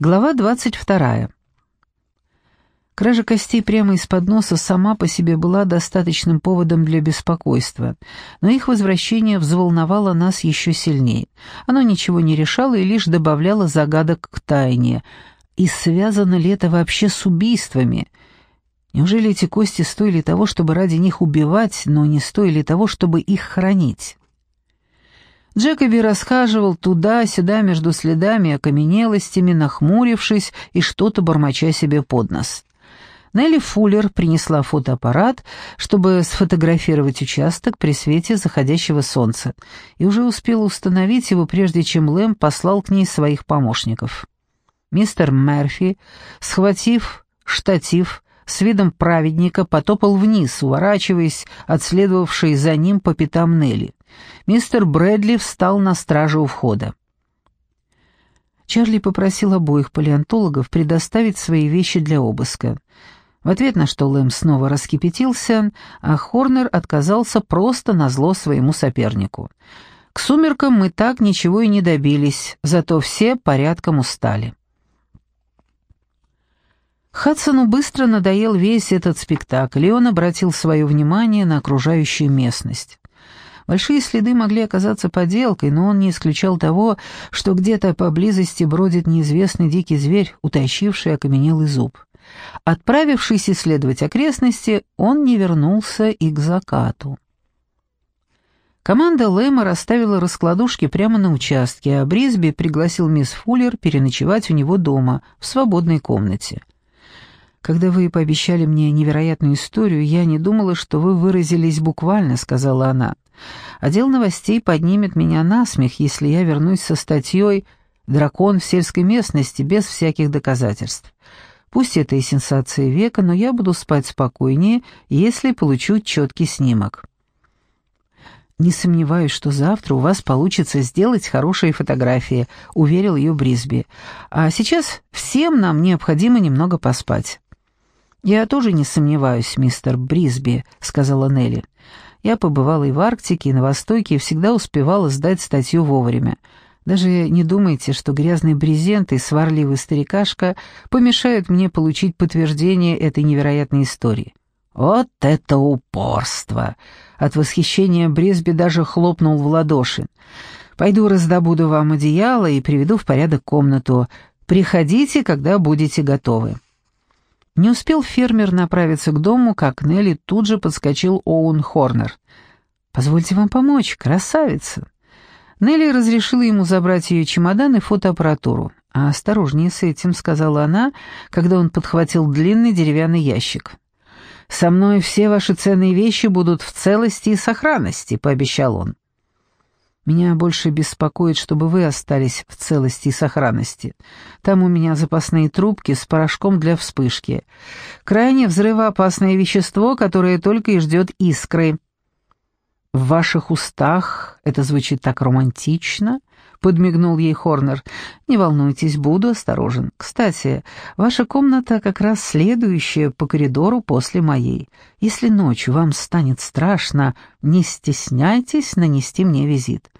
Глава 22. Кража костей прямо из-под носа сама по себе была достаточным поводом для беспокойства, но их возвращение взволновало нас еще сильнее. Оно ничего не решало и лишь добавляло загадок к тайне. И связано ли это вообще с убийствами? Неужели эти кости стоили того, чтобы ради них убивать, но не стоили того, чтобы их хранить? Джекоби расхаживал туда-сюда между следами окаменелостями, нахмурившись и что-то бормоча себе под нос. Нелли Фуллер принесла фотоаппарат, чтобы сфотографировать участок при свете заходящего солнца, и уже успела установить его, прежде чем Лэм послал к ней своих помощников. Мистер Мерфи, схватив штатив, с видом праведника потопал вниз, уворачиваясь от следовавшей за ним по пятам Нелли. Мистер Брэдли встал на страже у входа. Чарли попросил обоих палеонтологов предоставить свои вещи для обыска. В ответ на что Лэм снова раскипятился, а Хорнер отказался просто на зло своему сопернику. К сумеркам мы так ничего и не добились, зато все порядком устали. Хадсону быстро надоел весь этот спектакль, и он обратил свое внимание на окружающую местность. Большие следы могли оказаться подделкой, но он не исключал того, что где-то поблизости бродит неизвестный дикий зверь, утащивший окаменелый зуб. Отправившись исследовать окрестности, он не вернулся и к закату. Команда Лэма расставила раскладушки прямо на участке, а Брисби пригласил мисс Фуллер переночевать у него дома, в свободной комнате. «Когда вы пообещали мне невероятную историю, я не думала, что вы выразились буквально», — сказала она. «Отдел новостей поднимет меня на смех, если я вернусь со статьей «Дракон в сельской местности» без всяких доказательств. Пусть это и сенсация века, но я буду спать спокойнее, если получу четкий снимок». «Не сомневаюсь, что завтра у вас получится сделать хорошие фотографии», — уверил ее Брисби. «А сейчас всем нам необходимо немного поспать». «Я тоже не сомневаюсь, мистер Брисби», — сказала Нелли. «Я побывала и в Арктике, и на Востоке, и всегда успевала сдать статью вовремя. Даже не думайте, что грязный брезент и сварливый старикашка помешают мне получить подтверждение этой невероятной истории». «Вот это упорство!» От восхищения Брисби даже хлопнул в ладоши. «Пойду раздобуду вам одеяло и приведу в порядок комнату. Приходите, когда будете готовы». Не успел фермер направиться к дому, как Нелли тут же подскочил Оуэн Хорнер. «Позвольте вам помочь, красавица!» Нелли разрешила ему забрать ее чемодан и фотоаппаратуру. «А осторожнее с этим», — сказала она, когда он подхватил длинный деревянный ящик. «Со мной все ваши ценные вещи будут в целости и сохранности», — пообещал он. Меня больше беспокоит, чтобы вы остались в целости и сохранности. Там у меня запасные трубки с порошком для вспышки. Крайне взрывоопасное вещество, которое только и ждет искры. В ваших устах это звучит так романтично, — подмигнул ей Хорнер. «Не волнуйтесь, буду осторожен. Кстати, ваша комната как раз следующая по коридору после моей. Если ночью вам станет страшно, не стесняйтесь нанести мне визит».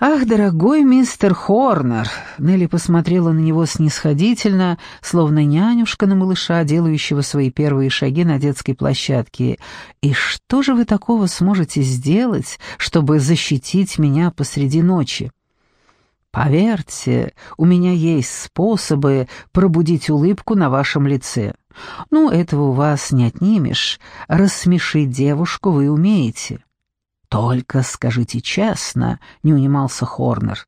«Ах, дорогой мистер Хорнер!» Нелли посмотрела на него снисходительно, словно нянюшка на малыша, делающего свои первые шаги на детской площадке. «И что же вы такого сможете сделать, чтобы защитить меня посреди ночи?» Поверьте, у меня есть способы пробудить улыбку на вашем лице. Ну, этого у вас не отнимешь. Рассмешить девушку вы умеете. Только скажите честно, не унимался Хорнер.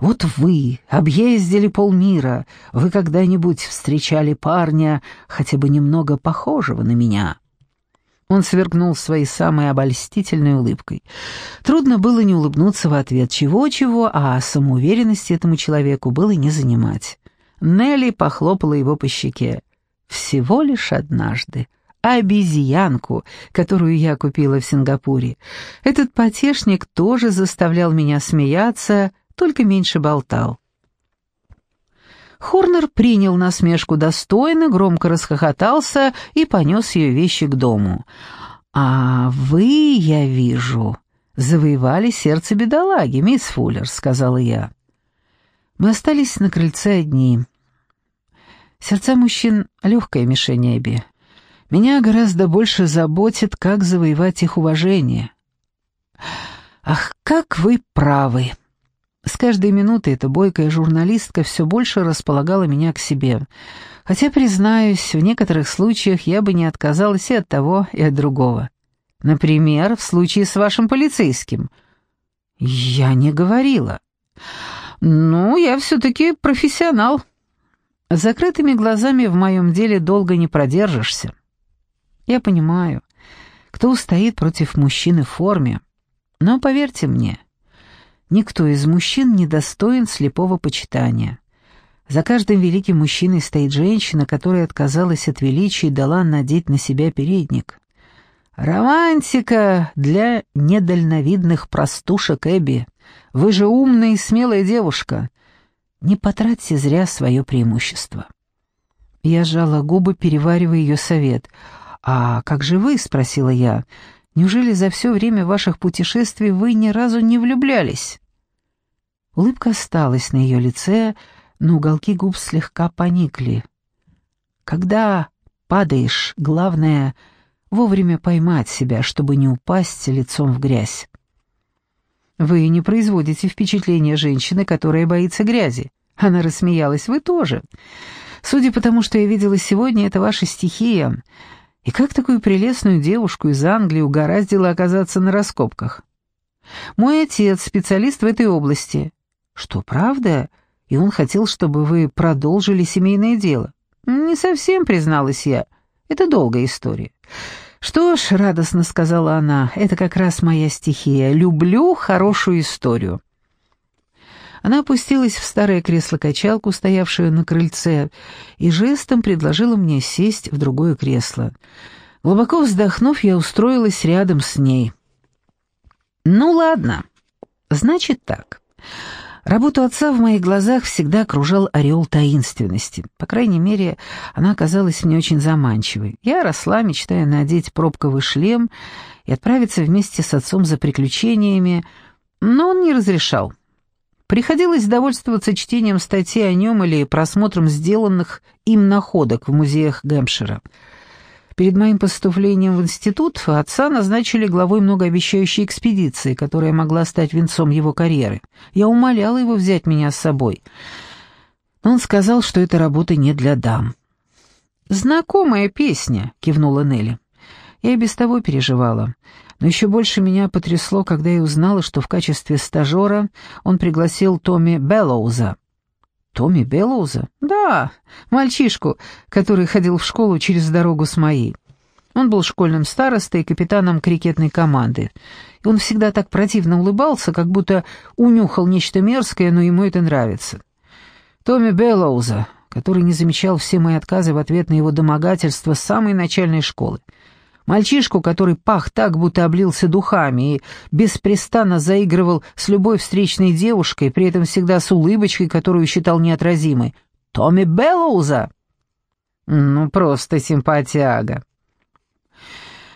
Вот вы объездили полмира, вы когда-нибудь встречали парня, хотя бы немного похожего на меня?» Он свергнул своей самой обольстительной улыбкой. Трудно было не улыбнуться в ответ чего-чего, а самоуверенности этому человеку было не занимать. Нелли похлопала его по щеке. «Всего лишь однажды. Обезьянку, которую я купила в Сингапуре. Этот потешник тоже заставлял меня смеяться, только меньше болтал. Хорнер принял насмешку достойно, громко расхохотался и понес ее вещи к дому. «А вы, я вижу, завоевали сердце бедолаги, мисс Фуллер», — сказала я. Мы остались на крыльце одни. Сердца мужчин — легкая мишень Эбби. Меня гораздо больше заботит, как завоевать их уважение. Ах, как вы правы! С каждой минутой эта бойкая журналистка все больше располагала меня к себе. Хотя, признаюсь, в некоторых случаях я бы не отказалась и от того, и от другого. Например, в случае с вашим полицейским. Я не говорила. Ну, я все-таки профессионал. С закрытыми глазами в моем деле долго не продержишься. Я понимаю, кто устоит против мужчины в форме. Но поверьте мне, никто из мужчин не достоин слепого почитания. За каждым великим мужчиной стоит женщина, которая отказалась от величия и дала надеть на себя передник. Романтика для недальновидных простушек Эбби. Вы же умная и смелая девушка. Не потратьте зря свое преимущество. Я сжала губы, переваривая ее совет. «А как же вы?» — спросила я. «Неужели за все время ваших путешествий вы ни разу не влюблялись?» Улыбка осталась на ее лице, но уголки губ слегка поникли. «Когда падаешь, главное — вовремя поймать себя, чтобы не упасть лицом в грязь». «Вы не производите впечатление женщины, которая боится грязи». Она рассмеялась. «Вы тоже. Судя по тому, что я видела сегодня, это ваша стихия. И как такую прелестную девушку из Англии угораздило оказаться на раскопках? Мой отец специалист в этой области. Что, правда? И он хотел, чтобы вы продолжили семейное дело. Не совсем, призналась я. Это долгая история. Что ж, радостно сказала она, это как раз моя стихия. Люблю хорошую историю. Она опустилась в старое кресло-качалку, стоявшее на крыльце, и жестом предложила мне сесть в другое кресло. Глубоко вздохнув, я устроилась рядом с ней. «Ну ладно, значит так. Работу отца в моих глазах всегда окружал ореол таинственности. По крайней мере, она оказалась мне очень заманчивой. Я росла, мечтая надеть пробковый шлем и отправиться вместе с отцом за приключениями, но он не разрешал. Приходилось довольствоваться чтением статей о нем или просмотром сделанных им находок в музеях Гэмпшира. Перед моим поступлением в институт отца назначили главой многообещающей экспедиции, которая могла стать венцом его карьеры. Я умоляла его взять меня с собой. Но он сказал, что эта работа не для дам. «Знакомая песня», — кивнула Нелли. Я и без того переживала. Но еще больше меня потрясло, когда я узнала, что в качестве стажера он пригласил Томми Беллоуза. Томми Беллоуза? Да, мальчишку, который ходил в школу через дорогу с моей. Он был школьным старостой и капитаном крикетной команды. И он всегда так противно улыбался, как будто унюхал нечто мерзкое, но ему это нравится. Томми Беллоуза, который не замечал все мои отказы в ответ на его домогательство с самой начальной школы. Мальчишку, который пах так, будто облился духами, и беспрестанно заигрывал с любой встречной девушкой, при этом всегда с улыбочкой, которую считал неотразимой. Томми Беллоуза! Ну, просто симпатяга.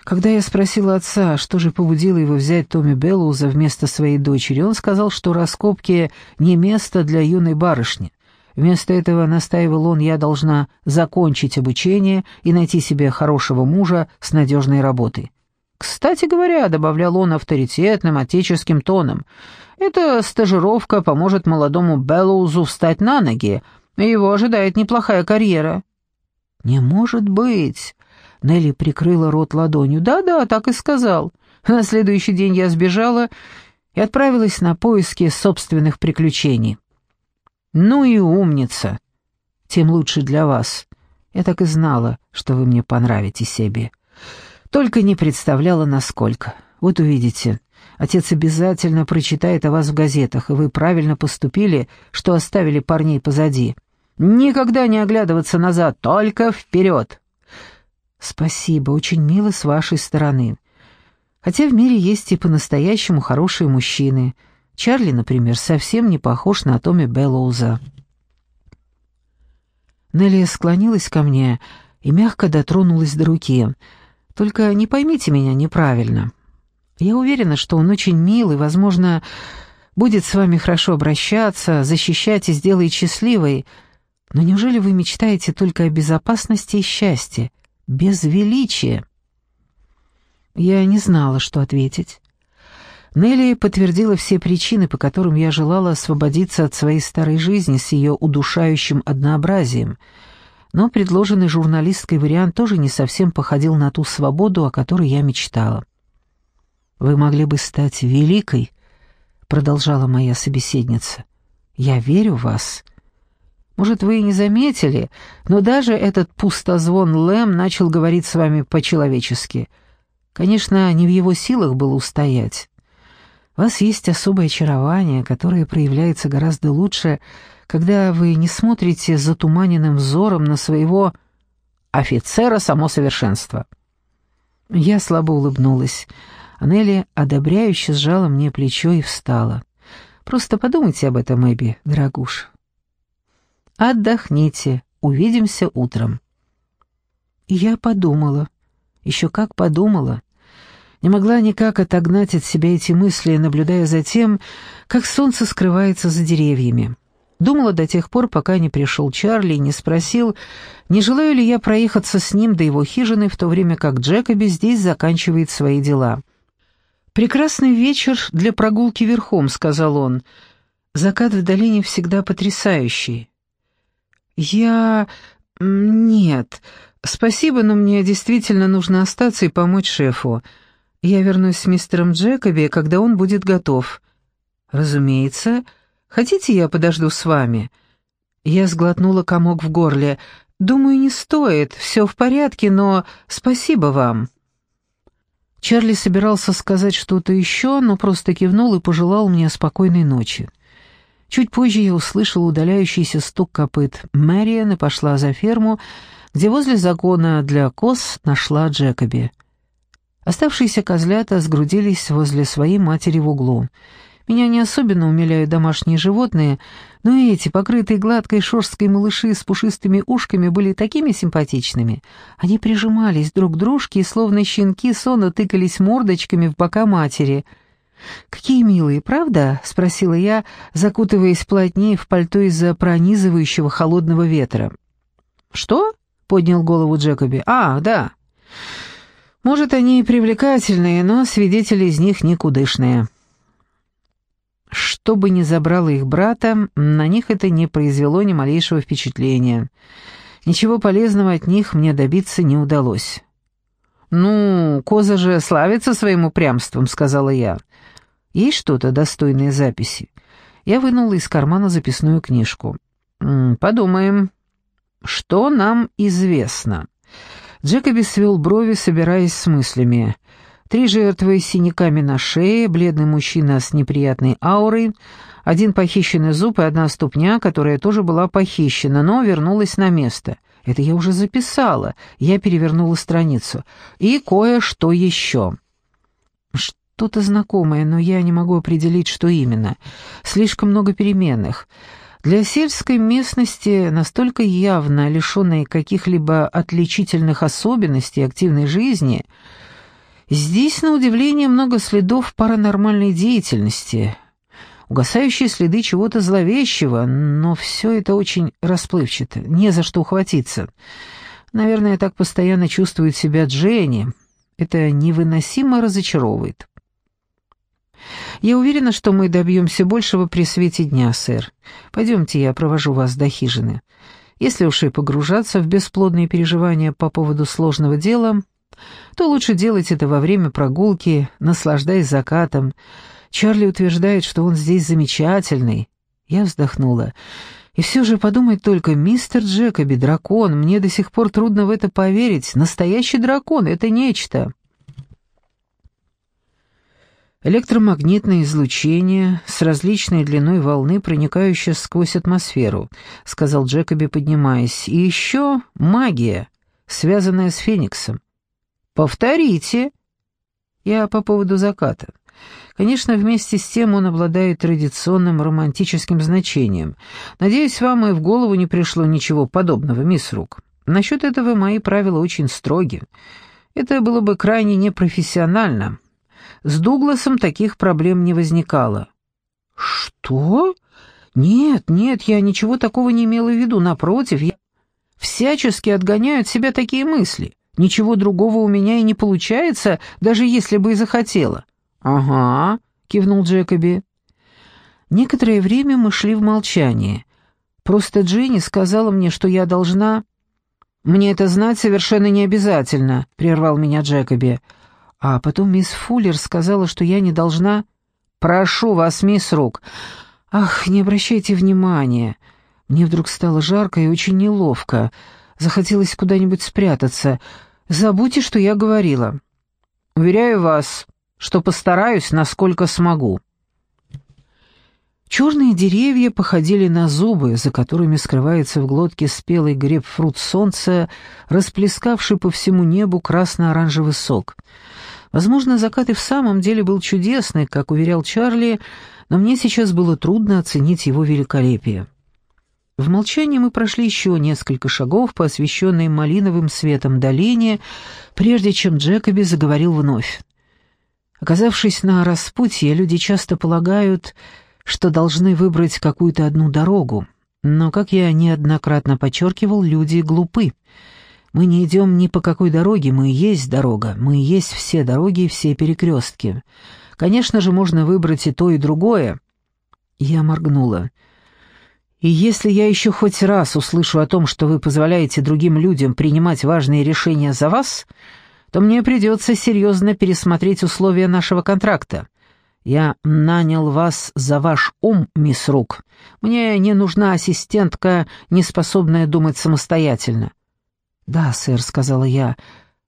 Когда я спросила отца, что же побудило его взять Томми Беллоуза вместо своей дочери, он сказал, что раскопки не место для юной барышни. Вместо этого, настаивал он, я должна закончить обучение и найти себе хорошего мужа с надежной работой. «Кстати говоря», — добавлял он авторитетным, отеческим тоном, «эта стажировка поможет молодому Беллоузу встать на ноги, и его ожидает неплохая карьера». «Не может быть!» — Нелли прикрыла рот ладонью. «Да-да, так и сказал. На следующий день я сбежала и отправилась на поиски собственных приключений». «Ну и умница! Тем лучше для вас. Я так и знала, что вы мне понравитесь себе. Только не представляла, насколько. Вот увидите, отец обязательно прочитает о вас в газетах, и вы правильно поступили, что оставили парней позади. Никогда не оглядываться назад, только вперед!» «Спасибо, очень мило с вашей стороны. Хотя в мире есть и по-настоящему хорошие мужчины». Чарли, например, совсем не похож на Томми Беллоуза. Нелли склонилась ко мне и мягко дотронулась до руки. «Только не поймите меня неправильно. Я уверена, что он очень милый, возможно, будет с вами хорошо обращаться, защищать и сделает счастливой, Но неужели вы мечтаете только о безопасности и счастье, без величия?» Я не знала, что ответить. Нелли подтвердила все причины, по которым я желала освободиться от своей старой жизни с ее удушающим однообразием, но предложенный журналисткой вариант тоже не совсем походил на ту свободу, о которой я мечтала. «Вы могли бы стать великой», — продолжала моя собеседница. «Я верю в вас». Может, вы и не заметили, но даже этот пустозвон Лэм начал говорить с вами по-человечески. Конечно, не в его силах было устоять. Вас есть особое очарование, которое проявляется гораздо лучше, когда вы не смотрите затуманенным взором на своего офицера само совершенство. Я слабо улыбнулась. Анели одобряюще сжала мне плечо и встала. «Просто подумайте об этом, Эбби, дорогуш. Отдохните, увидимся утром». Я подумала, еще как подумала. Не могла никак отогнать от себя эти мысли, наблюдая за тем, как солнце скрывается за деревьями. Думала до тех пор, пока не пришел Чарли и не спросил, не желаю ли я проехаться с ним до его хижины, в то время как Джекоби здесь заканчивает свои дела. «Прекрасный вечер для прогулки верхом», — сказал он. «Закат в долине всегда потрясающий». «Я... нет. Спасибо, но мне действительно нужно остаться и помочь шефу. Я вернусь с мистером Джекоби, когда он будет готов». «Разумеется. Хотите, я подожду с вами?» Я сглотнула комок в горле. «Думаю, не стоит. Все в порядке, но спасибо вам». Чарли собирался сказать что-то еще, но просто кивнул и пожелал мне спокойной ночи. Чуть позже я услышала удаляющийся стук копыт Мэриан и пошла за ферму, где возле загона для коз нашла Джекоби. Оставшиеся козлята сгрудились возле своей матери в углу. Меня не особенно умиляют домашние животные, но эти, покрытые гладкой шерсткой малыши с пушистыми ушками, были такими симпатичными. Они прижимались друг к дружке и, словно щенки, сонно тыкались мордочками в бока матери — «Какие милые, правда?» — спросила я, закутываясь плотнее в пальто из-за пронизывающего холодного ветра. «Что?» — поднял голову Джекоби. «А, да. Может, они и привлекательные, но свидетели из них никудышные». Что бы ни забрало их брата, на них это не произвело ни малейшего впечатления. Ничего полезного от них мне добиться не удалось. «Ну, Коза же славится своим упрямством», — сказала я. «Есть что-то достойное записи?» Я вынула из кармана записную книжку. «Подумаем. Что нам известно?» Джекоби свел брови, собираясь с мыслями. Три жертвы с синяками на шее, бледный мужчина с неприятной аурой, один похищенный зуб и одна ступня, которая тоже была похищена, но вернулась на место. Это я уже записала. Я перевернула страницу. И кое-что еще. Что-то знакомое, но я не могу определить, что именно. Слишком много переменных. Для сельской местности, настолько явно лишенной каких-либо отличительных особенностей активной жизни, здесь, на удивление, много следов паранормальной деятельности — угасающие следы чего-то зловещего, но все это очень расплывчато, не за что ухватиться. Наверное, так постоянно чувствует себя Дженни. Это невыносимо разочаровывает. «Я уверена, что мы добьемся большего при свете дня, сэр. Пойдемте, я провожу вас до хижины. Если уж и погружаться в бесплодные переживания по поводу сложного дела, то лучше делать это во время прогулки, наслаждаясь закатом, Чарли утверждает, что он здесь замечательный. Я вздохнула. И все же подумать только, мистер Джекоби, дракон, мне до сих пор трудно в это поверить. Настоящий дракон — это нечто. Электромагнитное излучение с различной длиной волны, проникающее сквозь атмосферу, сказал Джекоби, поднимаясь. И еще магия, связанная с Фениксом. Повторите. Я по поводу заката. Конечно, вместе с тем он обладает традиционным романтическим значением. Надеюсь, вам и в голову не пришло ничего подобного, мисс Рук. Насчет этого мои правила очень строги. Это было бы крайне непрофессионально. С Дугласом таких проблем не возникало». «Что?» — «Нет, нет, я ничего такого не имела в виду. Напротив, я всячески отгоняю от себя такие мысли. Ничего другого у меня и не получается, даже если бы и захотела». «Ага», — кивнул Джекоби. Некоторое время мы шли в молчании. Просто Дженни сказала мне, что я должна... «Мне это знать совершенно не обязательно», — прервал меня Джекоби. А потом мисс Фуллер сказала, что я не должна... «Прошу вас, мисс Рук». «Ах, не обращайте внимания». Мне вдруг стало жарко и очень неловко. Захотелось куда-нибудь спрятаться. Забудьте, что я говорила. Уверяю вас, что постараюсь, насколько смогу. Черные деревья походили на зубы, за которыми скрывается в глотке спелый грейпфрут солнца, расплескавший по всему небу красно-оранжевый сок. Возможно, закат и в самом деле был чудесный, как уверял Чарли, но мне сейчас было трудно оценить его великолепие. В молчании мы прошли еще несколько шагов по освещенной малиновым светом долине, прежде чем Джекоби заговорил вновь. Оказавшись на распутье, люди часто полагают что должны выбрать какую-то одну дорогу. Но, как я неоднократно подчеркивал, люди глупы. Мы не идем ни по какой дороге, мы есть дорога, мы есть все дороги и все перекрестки. Конечно же, можно выбрать и то, и другое. Я моргнула. И если я еще хоть раз услышу о том, что вы позволяете другим людям принимать важные решения за вас, то мне придется серьезно пересмотреть условия нашего контракта. Я нанял вас за ваш ум, мисс Рук. Мне не нужна ассистентка, не способная думать самостоятельно». «Да, сэр», — сказала я.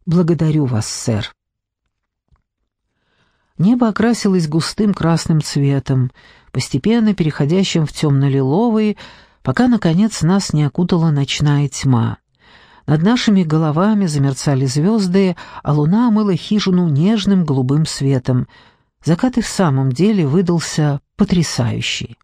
«Благодарю вас, сэр». Небо окрасилось густым красным цветом, постепенно переходящим в темно-лиловый, пока, наконец, нас не окутала ночная тьма. Над нашими головами замерцали звезды, а луна омыла хижину нежным голубым светом — Закат и в самом деле выдался потрясающий.